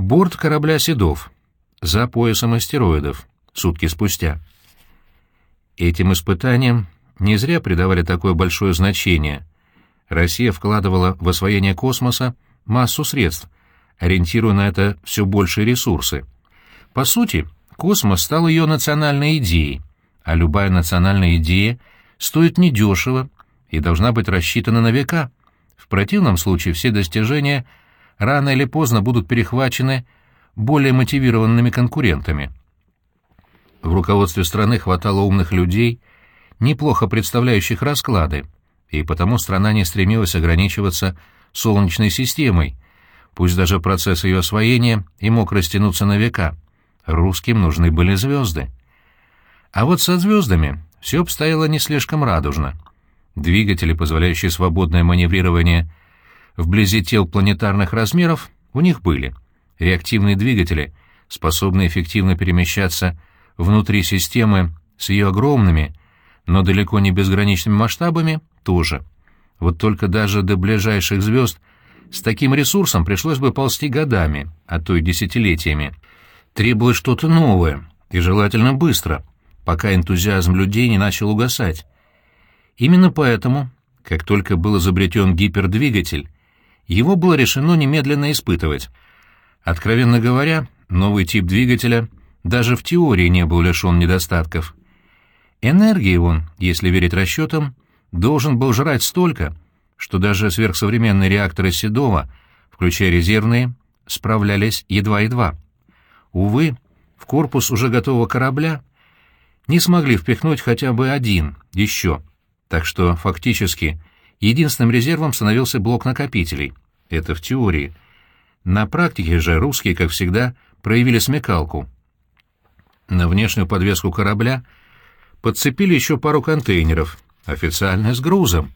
Борт корабля «Седов» за поясом астероидов, сутки спустя. Этим испытаниям не зря придавали такое большое значение. Россия вкладывала в освоение космоса массу средств, ориентируя на это все большие ресурсы. По сути, космос стал ее национальной идеей, а любая национальная идея стоит недешево и должна быть рассчитана на века. В противном случае все достижения рано или поздно будут перехвачены более мотивированными конкурентами. В руководстве страны хватало умных людей, неплохо представляющих расклады, и потому страна не стремилась ограничиваться Солнечной системой, пусть даже процесс ее освоения и мог растянуться на века. Русским нужны были звезды. А вот со звездами все обстояло не слишком радужно. Двигатели, позволяющие свободное маневрирование вблизи тел планетарных размеров, у них были. Реактивные двигатели, способные эффективно перемещаться внутри системы с ее огромными, но далеко не безграничными масштабами, тоже. Вот только даже до ближайших звезд с таким ресурсом пришлось бы ползти годами, а то и десятилетиями. Требовалось что-то новое, и желательно быстро, пока энтузиазм людей не начал угасать. Именно поэтому, как только был изобретен гипердвигатель, его было решено немедленно испытывать. Откровенно говоря, новый тип двигателя даже в теории не был лишен недостатков. Энергии он, если верить расчетам, должен был жрать столько, что даже сверхсовременные реакторы Седова, включая резервные, справлялись едва-едва. Увы, в корпус уже готового корабля не смогли впихнуть хотя бы один, еще. Так что, фактически, единственным резервом становился блок накопителей. Это в теории. На практике же русские, как всегда, проявили смекалку. На внешнюю подвеску корабля подцепили еще пару контейнеров, официально с грузом.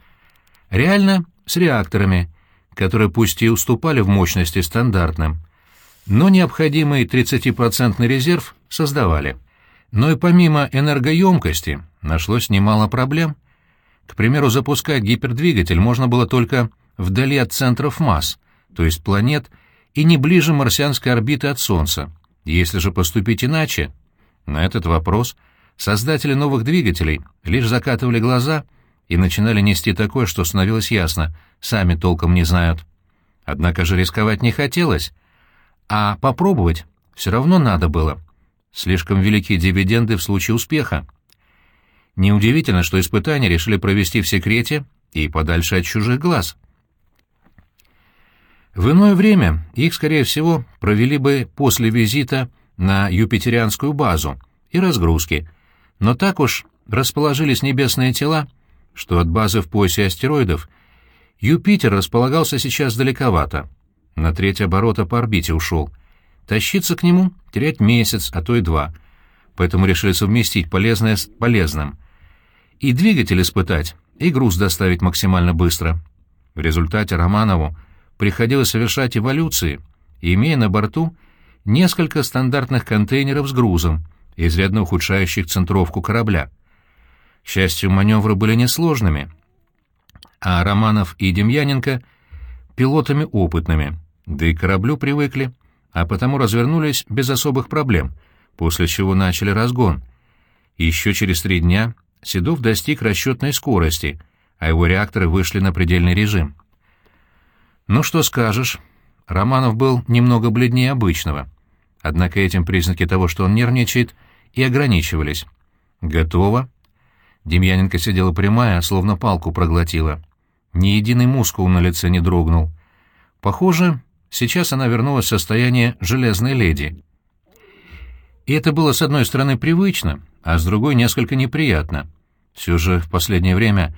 Реально с реакторами, которые пусть и уступали в мощности стандартным, но необходимый 30% резерв создавали. Но и помимо энергоемкости нашлось немало проблем. К примеру, запускать гипердвигатель можно было только вдали от центров масс, то есть планет, и не ближе марсианской орбиты от Солнца. Если же поступить иначе, на этот вопрос создатели новых двигателей лишь закатывали глаза и начинали нести такое, что становилось ясно, сами толком не знают. Однако же рисковать не хотелось, а попробовать все равно надо было. Слишком великие дивиденды в случае успеха. Неудивительно, что испытания решили провести в секрете и подальше от чужих глаз. В иное время их, скорее всего, провели бы после визита на юпитерианскую базу и разгрузки, но так уж расположились небесные тела, что от базы в поясе астероидов Юпитер располагался сейчас далековато, на треть оборота по орбите ушел. Тащиться к нему — терять месяц, а то и два, поэтому решили совместить полезное с полезным. И двигатель испытать, и груз доставить максимально быстро. В результате Романову приходилось совершать эволюции, имея на борту несколько стандартных контейнеров с грузом, изрядно ухудшающих центровку корабля. К счастью, маневры были несложными, а Романов и Демьяненко — пилотами опытными, да и кораблю привыкли, а потому развернулись без особых проблем, после чего начали разгон. Еще через три дня Седов достиг расчетной скорости, а его реакторы вышли на предельный режим. «Ну что скажешь?» Романов был немного бледнее обычного. Однако этим признаки того, что он нервничает, и ограничивались. «Готово?» Демьяненко сидела прямая, словно палку проглотила. Ни единый мускул на лице не дрогнул. Похоже, сейчас она вернулась в состояние железной леди. И это было, с одной стороны, привычно, а с другой несколько неприятно. Все же в последнее время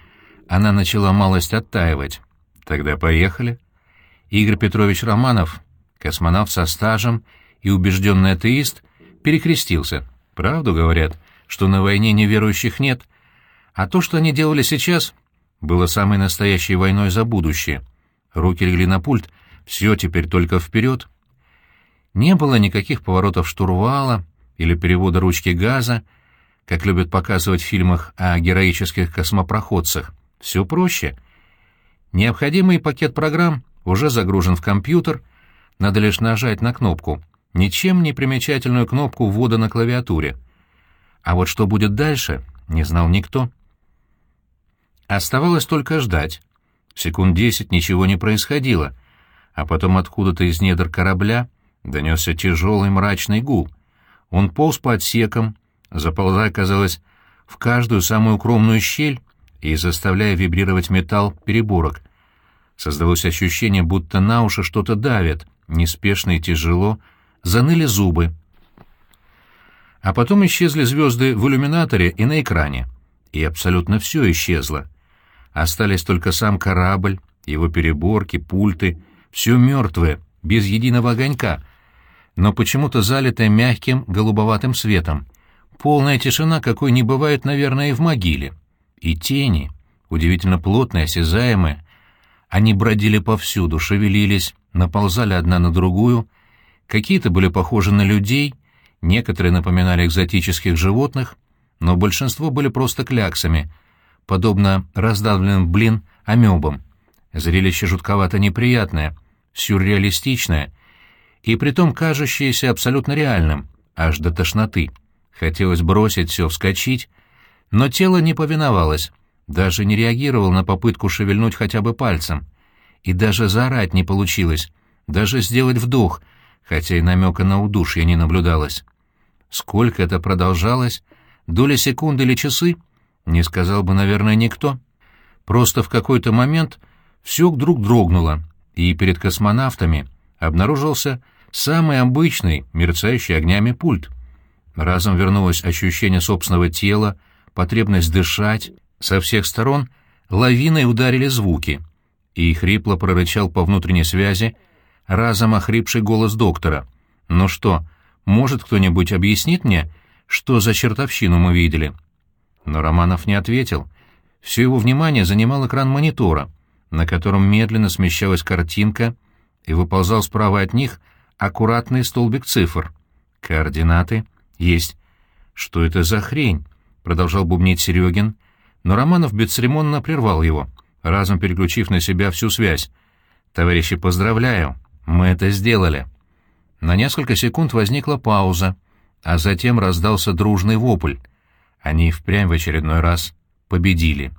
она начала малость оттаивать. Тогда поехали. Игорь Петрович Романов, космонавт со стажем и убежденный атеист, перекрестился. Правду говорят, что на войне неверующих нет, а то, что они делали сейчас, было самой настоящей войной за будущее. Руки легли на пульт, все теперь только вперед. Не было никаких поворотов штурвала или перевода ручки газа, как любят показывать в фильмах о героических космопроходцах. Все проще. Необходимый пакет программ уже загружен в компьютер, надо лишь нажать на кнопку, ничем не примечательную кнопку ввода на клавиатуре. А вот что будет дальше, не знал никто. Оставалось только ждать. Секунд десять ничего не происходило, а потом откуда-то из недр корабля донесся тяжелый мрачный гул. Он полз по отсекам, заползая, казалось, в каждую самую укромную щель и заставляя вибрировать металл переборок. Создалось ощущение, будто на уши что-то давит, неспешно и тяжело, заныли зубы. А потом исчезли звезды в иллюминаторе и на экране. И абсолютно все исчезло. Остались только сам корабль, его переборки, пульты, все мертвое, без единого огонька, но почему-то залитое мягким голубоватым светом. Полная тишина, какой не бывает, наверное, и в могиле. И тени, удивительно плотные, осязаемые. Они бродили повсюду, шевелились, наползали одна на другую. Какие-то были похожи на людей, некоторые напоминали экзотических животных, но большинство были просто кляксами — подобно раздавленным блин амебам. Зрелище жутковато неприятное, сюрреалистичное, и притом кажущееся абсолютно реальным, аж до тошноты. Хотелось бросить все, вскочить, но тело не повиновалось, даже не реагировало на попытку шевельнуть хотя бы пальцем. И даже заорать не получилось, даже сделать вдох, хотя и намека на удушье не наблюдалось. Сколько это продолжалось, доли секунды или часы, не сказал бы, наверное, никто. Просто в какой-то момент все вдруг дрогнуло, и перед космонавтами обнаружился самый обычный, мерцающий огнями пульт. Разом вернулось ощущение собственного тела, потребность дышать. Со всех сторон лавиной ударили звуки, и хрипло прорычал по внутренней связи разом охрипший голос доктора. «Ну что, может кто-нибудь объяснит мне, что за чертовщину мы видели?» Но Романов не ответил. Все его внимание занимал экран монитора, на котором медленно смещалась картинка, и выползал справа от них аккуратный столбик цифр. Координаты есть. Что это за хрень? Продолжал бубнить Серегин, но Романов бесцеремонно прервал его, разом переключив на себя всю связь. «Товарищи, поздравляю, мы это сделали». На несколько секунд возникла пауза, а затем раздался дружный вопль — они впрямь в очередной раз победили.